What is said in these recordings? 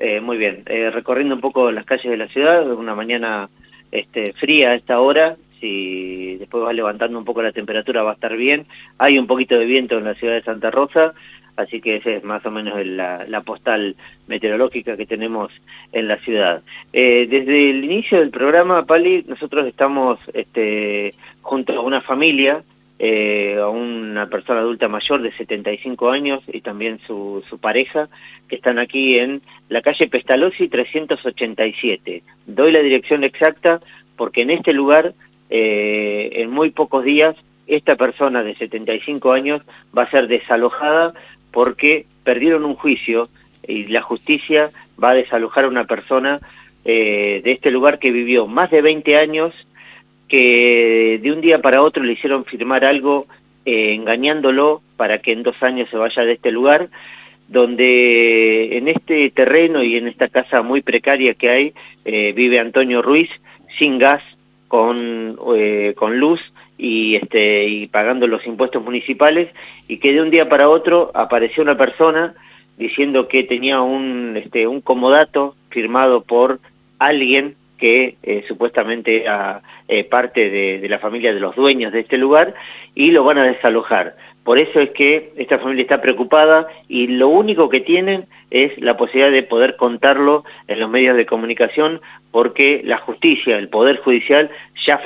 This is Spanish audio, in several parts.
Eh, muy bien, eh, recorriendo un poco las calles de la ciudad, una mañana este, fría a esta hora, si después va levantando un poco la temperatura va a estar bien. Hay un poquito de viento en la ciudad de Santa Rosa, así que esa es más o menos la, postal meteorológica que tenemos en la ciudad. Eh, desde el inicio del programa, Pali, nosotros estamos este, junto a una familia, eh, a una persona adulta mayor de 75 años y también su, su pareja, que están aquí en la calle Pestalozzi 387. Doy la dirección exacta porque en este lugar, eh, en muy pocos días, esta persona de 75 años va a ser desalojada porque perdieron un juicio y la justicia va a desalojar a una persona eh, de este lugar que vivió más de 20 años, que de un día para otro le hicieron firmar algo eh, engañándolo para que en dos años se vaya de este lugar, donde en este terreno y en esta casa muy precaria que hay, eh, vive Antonio Ruiz sin gas, con, con luz, y, este, y pagando los impuestos municipales y que de un día para otro apareció una persona diciendo que tenía un, este, un comodato firmado por alguien que eh, supuestamente era eh, parte de, la familia de los dueños de este lugar y lo van a desalojar. Por eso es que esta familia está preocupada y lo único que tienen es la posibilidad de poder contarlo en los medios de comunicación porque la justicia, el Poder Judicial, ya,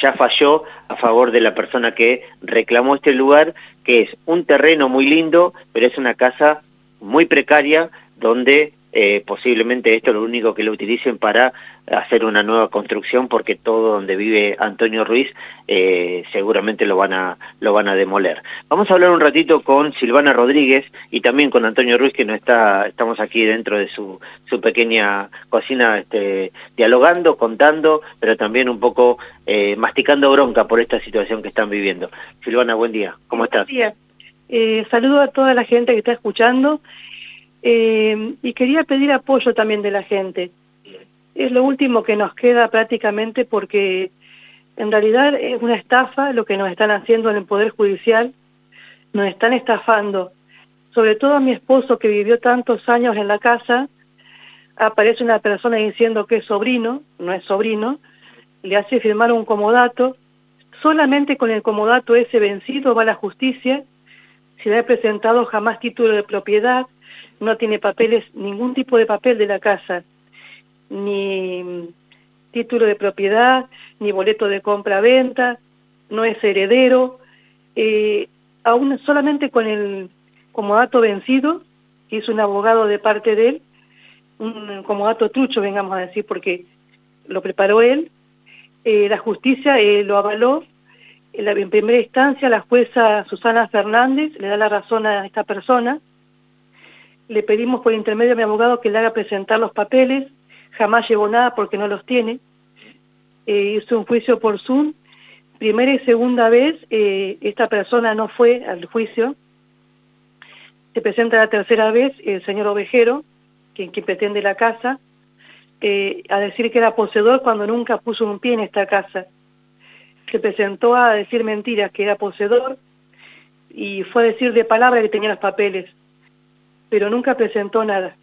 ya falló a favor de la persona que reclamó este lugar, que es un terreno muy lindo, pero es una casa muy precaria donde eh, posiblemente esto es lo único que lo utilicen para hacer una nueva construcción porque todo donde vive Antonio Ruiz eh, seguramente lo van a lo van a demoler. Vamos a hablar un ratito con Silvana Rodríguez y también con Antonio Ruiz que no está estamos aquí dentro de su, su pequeña cocina este, dialogando, contando, pero también un poco eh, masticando bronca por esta situación que están viviendo. Silvana, buen día. ¿Cómo estás? Buen día. saludo a toda la gente que está escuchando eh, y quería pedir apoyo también de la gente. Es lo último que nos queda prácticamente porque en realidad es una estafa lo que nos están haciendo en el Poder Judicial, nos están estafando. Sobre todo a mi esposo que vivió tantos años en la casa, aparece una persona diciendo que es sobrino, no es sobrino, le hace firmar un comodato, solamente con el comodato ese vencido va a la justicia, si le ha presentado jamás título de propiedad, no tiene papeles, ningún tipo de papel de la casa, ni título de propiedad, ni boleto de compra-venta, no es heredero, eh, aún solamente con el comodato vencido, que es un abogado de parte de él, un comodato trucho, vengamos a decir, porque lo preparó él, eh, la justicia eh, lo avaló, en primera instancia la jueza Susana Fernández le da la razón a esta persona, le pedimos por intermedio a mi abogado que le haga presentar los papeles, jamás llevó nada porque no los tiene, eh, hizo un juicio por Zoom, primera y segunda vez eh, esta persona no fue al juicio, se presenta la tercera vez el señor Ovejero, quien, pretende la casa, eh, a decir que era poseedor cuando nunca puso un pie en esta casa. Se presentó a decir mentiras, que era poseedor, y fue a decir de palabra que tenía los papeles pero nunca presentó nada.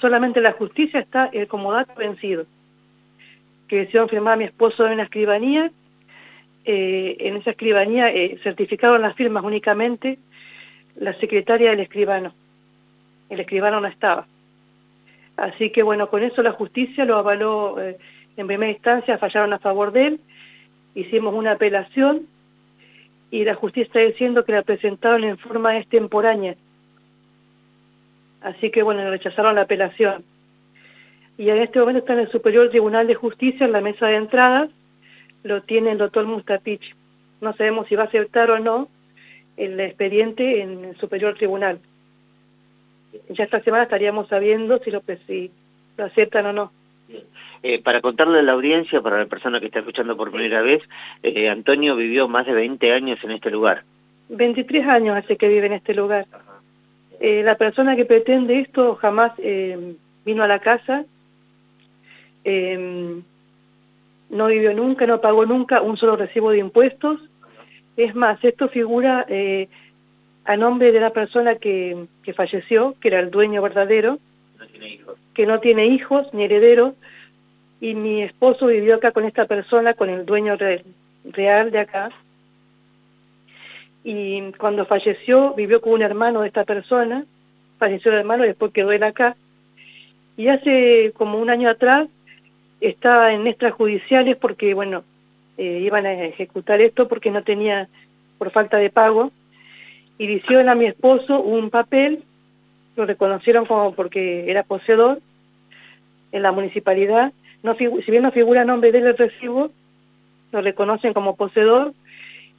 Solamente la justicia está el comodato vencido, que hicieron firmar a mi esposo en una escribanía, eh, en esa escribanía eh, certificaron las firmas únicamente la secretaria del escribano. El escribano no estaba. Así que bueno, con eso la justicia lo avaló eh, en primera instancia, fallaron a favor de él, hicimos una apelación y la justicia está diciendo que la presentaron en forma extemporánea, Así que bueno, rechazaron la apelación. Y en este momento está en el Superior Tribunal de Justicia, en la mesa de entradas, lo tiene el doctor Mustatich. No sabemos si va a aceptar o no el expediente en el Superior Tribunal. Ya esta semana estaríamos sabiendo si lo, si lo aceptan o no. Eh, para contarle a la audiencia, para la persona que está escuchando por primera vez, eh, Antonio vivió más de 20 años en este lugar. 23 años hace que vive en este lugar. Eh, la persona que pretende esto jamás eh, vino a la casa, eh, no vivió nunca, no pagó nunca un solo recibo de impuestos. Es más, esto figura a nombre de la persona que, que, falleció, que era el dueño verdadero, que no tiene hijos ni herederos, y mi esposo vivió acá con esta persona, con el dueño real de acá, y cuando falleció vivió con un hermano de esta persona, falleció el hermano y después quedó él acá, y hace como un año atrás estaba en extrajudiciales porque, bueno, eh, iban a ejecutar esto porque no tenía, por falta de pago, y le hicieron a mi esposo un papel, lo reconocieron como porque era poseedor en la municipalidad, no si bien no figura nombre de él el recibo, lo reconocen como poseedor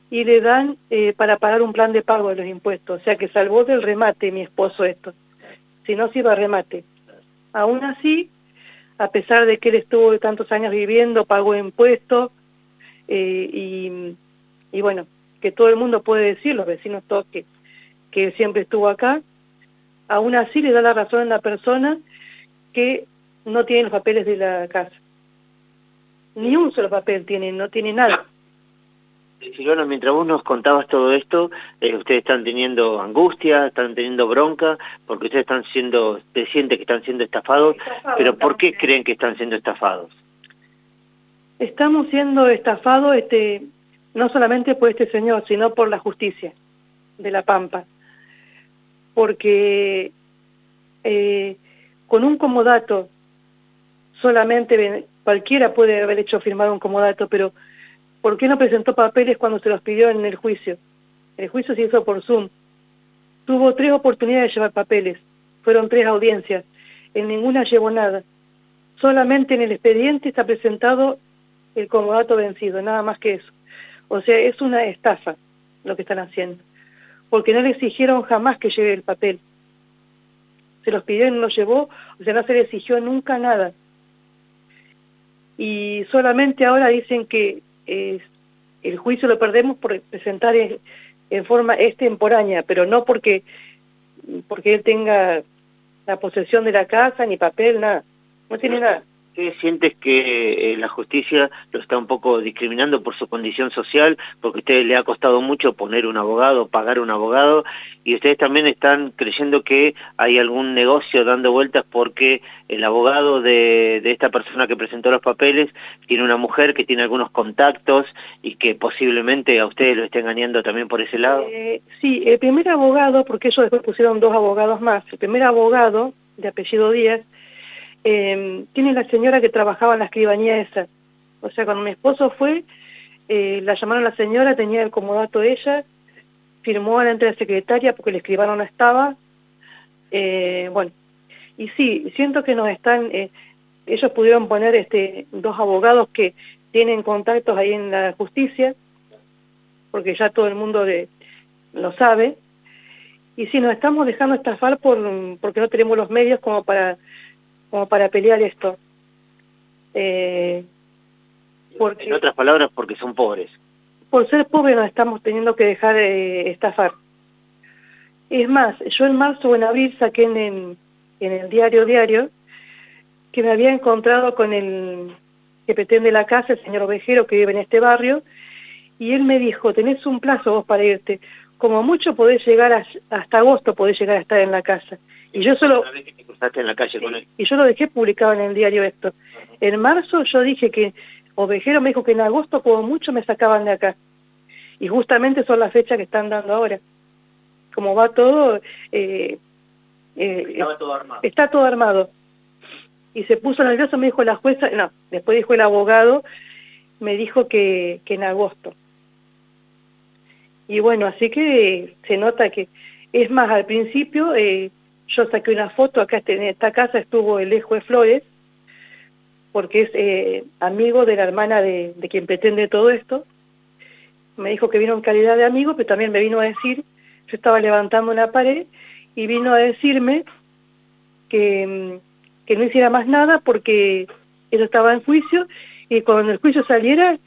y le dan eh, para pagar un plan de pago de los impuestos, o sea que salvó del remate mi esposo esto, si no se iba a remate. Aún así, a pesar de que él estuvo tantos años viviendo, pagó impuestos, eh, y, y bueno, que todo el mundo puede decir, los vecinos todos, que, que siempre estuvo acá, aún así le da la razón a la persona que no tiene los papeles de la casa. Ni un solo papel tiene, no tiene nada. Silvana, mientras vos nos contabas todo esto, eh, ustedes están teniendo angustia, están teniendo bronca, porque ustedes están siendo, te siente que están siendo estafados, pero ¿por qué creen que están siendo estafados? Estamos siendo estafados este, no solamente por este señor, sino por la justicia de La Pampa. Porque eh, con un comodato, solamente cualquiera puede haber hecho firmar un comodato, pero ¿por qué no presentó papeles cuando se los pidió en el juicio? El juicio se hizo por Zoom. Tuvo tres oportunidades de llevar papeles, fueron tres audiencias, en ninguna llevó nada. Solamente en el expediente está presentado el comodato vencido, nada más que eso. O sea, es una estafa lo que están haciendo, porque no le exigieron jamás que lleve el papel. Se los pidió y no lo llevó, o sea, no se le exigió nunca nada. Y solamente ahora dicen que eh, el juicio lo perdemos por presentar en, en, forma extemporánea, pero no porque, porque él tenga la posesión de la casa, ni papel, nada. No tiene nada sientes que eh, la justicia lo está un poco discriminando por su condición social, porque a ustedes le ha costado mucho poner un abogado, pagar un abogado, y ustedes también están creyendo que hay algún negocio dando vueltas porque el abogado de, esta persona que presentó los papeles tiene una mujer que tiene algunos contactos y que posiblemente a ustedes lo esté engañando también por ese lado? Eh, sí, el primer abogado, porque ellos después pusieron dos abogados más, el primer abogado de apellido Díaz, eh, tiene la señora que trabajaba en la escribanía esa. O sea, cuando mi esposo fue, eh, la llamaron la señora, tenía el comodato ella, firmó delante de la secretaria porque el escribano no estaba. Eh, bueno, y sí, siento que nos están, eh, ellos pudieron poner este dos abogados que tienen contactos ahí en la justicia, porque ya todo el mundo lo sabe, y sí, nos estamos dejando estafar por, porque no tenemos los medios como para como para pelear esto. Eh, porque, en otras palabras, porque son pobres. Por ser pobres nos estamos teniendo que dejar eh, estafar. Es más, yo en marzo o en abril saqué en, en, el diario diario que me había encontrado con el que pretende la casa, el señor Ovejero, que vive en este barrio, y él me dijo, tenés un plazo vos para irte, como mucho podés llegar hasta agosto, podés llegar a estar en la casa. Y yo solo... en la calle con él. Y yo lo dejé publicado en el diario esto. En marzo yo dije que Ovejero me dijo que en agosto como mucho me sacaban de acá. Y justamente son las fechas que están dando ahora. Como va todo... Eh, eh, todo armado. Está todo armado. Y se puso nervioso, me dijo la jueza, no, después dijo el abogado, me dijo que, que en agosto. Y bueno, así que se nota que, es más, al principio eh, yo saqué una foto, acá en esta casa estuvo el de Flores, porque es eh, amigo de la hermana de, quien pretende todo esto. Me dijo que vino en calidad de amigo, pero también me vino a decir, yo estaba levantando una pared, y vino a decirme que, que no hiciera más nada porque eso estaba en juicio, y cuando el juicio saliera,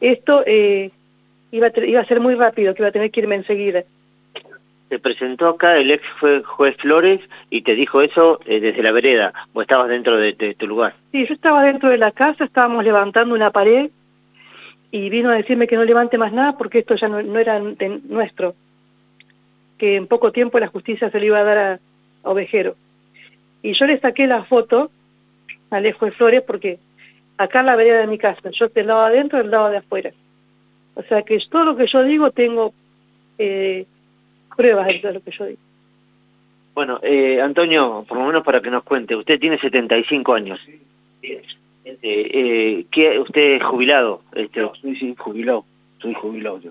esto eh, iba, a, iba a ser muy rápido, que iba a tener que irme enseguida se presentó acá el ex juez Flores y te dijo eso eh, desde la vereda, o estabas dentro de, tu lugar. Sí, yo estaba dentro de la casa, estábamos levantando una pared y vino a decirme que no levante más nada porque esto ya no, era nuestro, que en poco tiempo la justicia se le iba a dar a, Ovejero. Y yo le saqué la foto a Alejo de Flores porque acá la vereda de mi casa, yo del lado de adentro y del lado de afuera. O sea que todo lo que yo digo tengo eh, pruebas de todo lo que yo digo. Bueno, eh, Antonio, por lo menos para que nos cuente, usted tiene 75 años. Eh, eh, ¿qué, ¿Usted es jubilado? Este, sí, sí, jubilado, soy jubilado yo.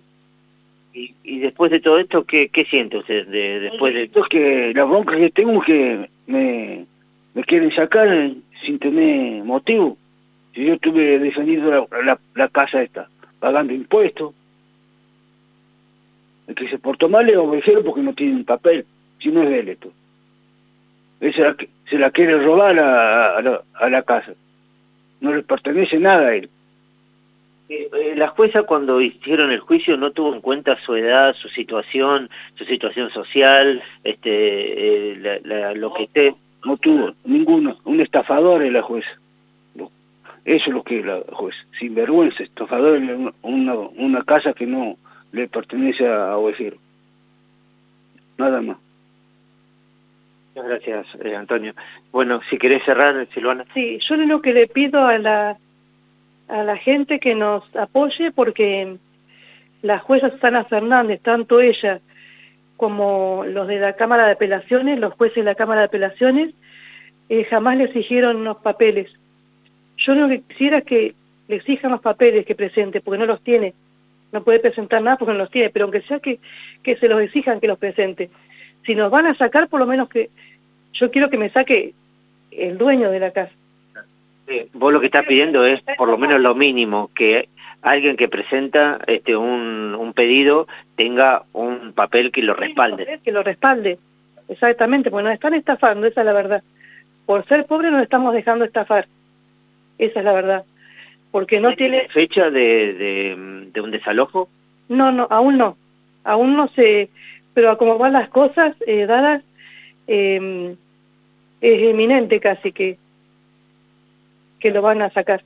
Y, y después de todo esto, ¿qué, qué siente usted de, después de...? Es que la bronca que tengo es que me, me quieren sacar sin tener motivo. Si yo estuve defendiendo la, la, casa esta, pagando impuestos, el que se portó mal le obedecieron porque no tiene papel, si no es de él esto. Él se la, se la quiere robar a, a, la, a la casa. No le pertenece nada a él. Eh, eh, la jueza cuando hicieron el juicio no tuvo en cuenta su edad, su situación, su situación social, este, eh, la, lo que esté. No tuvo ninguno, un estafador es la jueza. Eso es lo que es la jueza, sinvergüenza, estafador en una, una casa que no le pertenece a Ovejero. Nada más. Muchas gracias, Antonio. Bueno, si querés cerrar, Silvana. Sí, yo lo que le pido a la a la gente que nos apoye porque la jueza Susana Fernández, tanto ella como los de la Cámara de Apelaciones, los jueces de la Cámara de Apelaciones, eh, jamás le exigieron los papeles. Yo que quisiera que le exijan los papeles que presente, porque no los tiene. No puede presentar nada porque no los tiene, pero aunque sea que, que se los exijan que los presente. Si nos van a sacar, por lo menos que... Yo quiero que me saque el dueño de la casa vos lo que estás pidiendo es por lo menos lo mínimo, que alguien que presenta este un, un pedido tenga un papel que lo respalde. Que lo respalde, exactamente, porque nos están estafando, esa es la verdad. Por ser pobres nos estamos dejando estafar, esa es la verdad. Porque no tiene... ¿Fecha de, de, de un desalojo? No, no, aún no. Aún no sé, pero a como van las cosas eh, dadas, eh, es eminente casi que que lo van a sacar.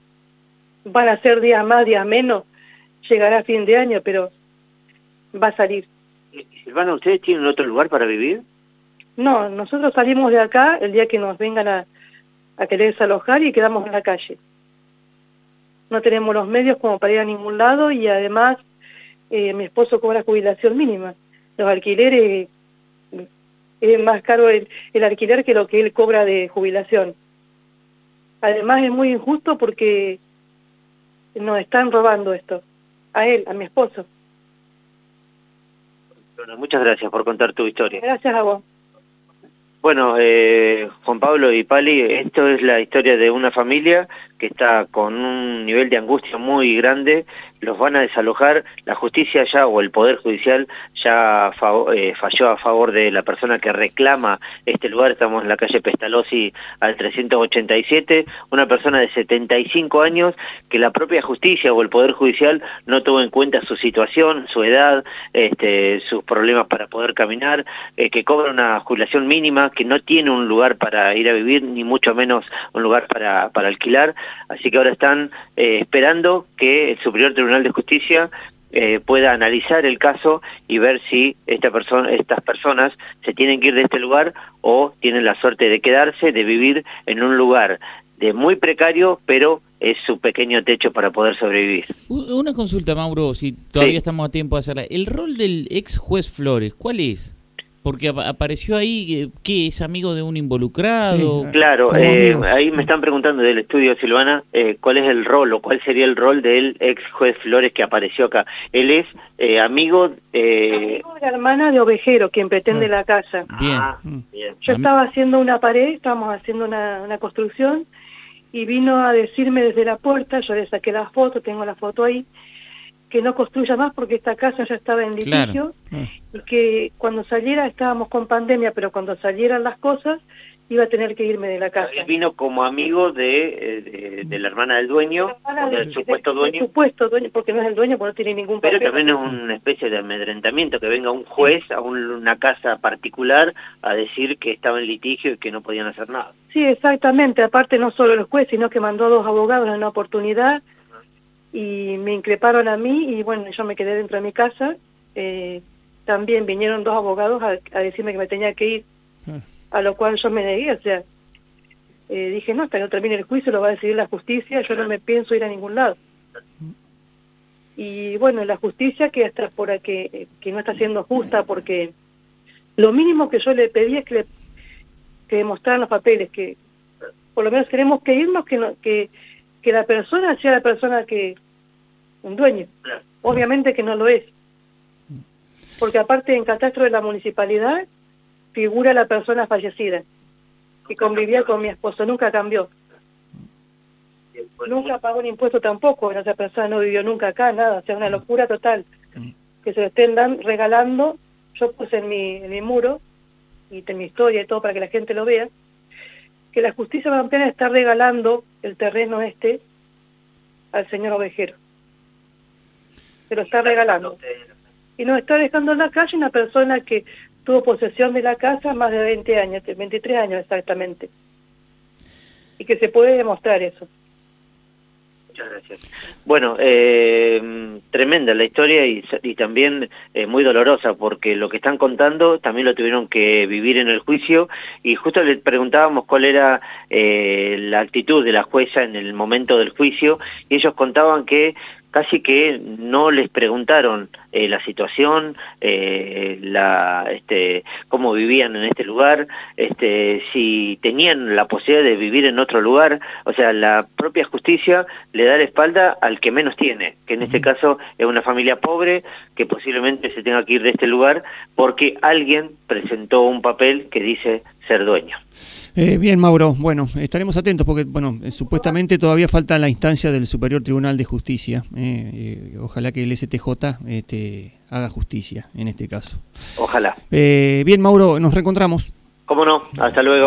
Van a ser días más, días menos, llegará a fin de año, pero va a salir. Silvana, ¿ustedes tienen otro lugar para vivir? No, nosotros salimos de acá el día que nos vengan a, a querer desalojar y quedamos en la calle. No tenemos los medios como para ir a ningún lado y además eh, mi esposo cobra jubilación mínima. Los alquileres, es más caro el, el alquiler que lo que él cobra de jubilación. Además es muy injusto porque nos están robando esto, a él, a mi esposo. Bueno, muchas gracias por contar tu historia. Gracias a vos. Bueno, eh, Juan Pablo y Pali, esto es la historia de una familia que está con un nivel de angustia muy grande, los van a desalojar, la justicia ya o el Poder Judicial ya eh, falló a favor de la persona que reclama este lugar, estamos en la calle Pestalozzi al 387, una persona de 75 años que la propia justicia o el Poder Judicial no tuvo en cuenta su situación, su edad, este, sus problemas para poder caminar, eh, que cobra una jubilación mínima, que no tiene un lugar para ir a vivir, ni mucho menos un lugar para, para alquilar, así que ahora están eh, esperando que el Superior Tribunal de Justicia eh, pueda analizar el caso y ver si esta persona, estas personas se tienen que ir de este lugar o tienen la suerte de quedarse, de vivir en un lugar de muy precario, pero es su pequeño techo para poder sobrevivir. Una consulta, Mauro, si todavía estamos a tiempo de hacerla. ¿El rol del ex juez Flores, cuál es? Porque apareció ahí eh, que es amigo de un involucrado. claro, eh, ahí me están preguntando del estudio Silvana eh, cuál es el rol o cuál sería el rol del ex juez Flores que apareció acá. Él es amigo, de la hermana de Ovejero, quien pretende ah. la casa. Ah, mm. bien. Yo estaba haciendo una pared, estábamos haciendo una, una construcción y vino a decirme desde la puerta, yo le saqué la foto, tengo la foto ahí, que no construya más porque esta casa ya estaba en litigio ah. y que cuando saliera estábamos con pandemia, pero cuando salieran las cosas iba a tener que irme de la casa. Él vino como amigo de, de, la hermana del dueño, del supuesto dueño. supuesto dueño, porque no es el dueño, porque no tiene ningún Pero también es una especie de amedrentamiento, que venga un juez a una casa particular a decir que estaba en litigio y que no podían hacer nada. Sí, exactamente. Aparte no solo el juez, sino que mandó a dos abogados en una oportunidad y me increparon a mí y bueno, yo me quedé dentro de mi casa. Eh, también vinieron dos abogados a, decirme que me tenía que ir, ah. a lo cual yo me negué, o sea, eh, dije, no, hasta que no termine el juicio lo va a decidir la justicia, yo no me pienso ir a ningún lado. Y bueno, la justicia que hasta por que, que no está siendo justa porque lo mínimo que yo le pedí es que, le, que demostraran los papeles, que por lo menos tenemos que irnos, que, no, que, que la persona sea la persona que, un dueño. Obviamente que no lo es. Porque aparte en catastro de la municipalidad figura la persona fallecida, que convivía con mi esposo, nunca cambió. Nunca pagó un impuesto tampoco, esa persona no vivió nunca acá, nada, o sea, una locura total. Que se lo estén dan, regalando, yo puse en mi, en mi muro, y en mi historia y todo para que la gente lo vea, que la justicia pampeana está regalando el terreno este al señor ovejero. Se lo está regalando. Y nos está dejando en la calle una persona que tuvo posesión de la casa más de 20 años, 23 años exactamente. Y que se puede demostrar eso. Muchas gracias. Bueno, eh, tremenda la historia y, también eh, muy dolorosa porque lo que están contando también lo tuvieron que vivir en el juicio y justo le preguntábamos cuál era eh, la actitud de la jueza en el momento del juicio y ellos contaban que casi que no les preguntaron eh, la situación, eh, la, este, cómo vivían en este lugar, este, si tenían la posibilidad de vivir en otro lugar, o sea, la propia justicia le da la espalda al que menos tiene, que en este caso es una familia pobre que posiblemente se tenga que ir de este lugar porque alguien presentó un papel que dice ser dueño. Eh, bien, Mauro. Bueno, estaremos atentos porque, bueno, eh, supuestamente todavía falta la instancia del Superior Tribunal de Justicia. Eh, eh ojalá que el STJ este, haga justicia en este caso. Ojalá. bien, Mauro, nos reencontramos. Cómo no. Hasta luego.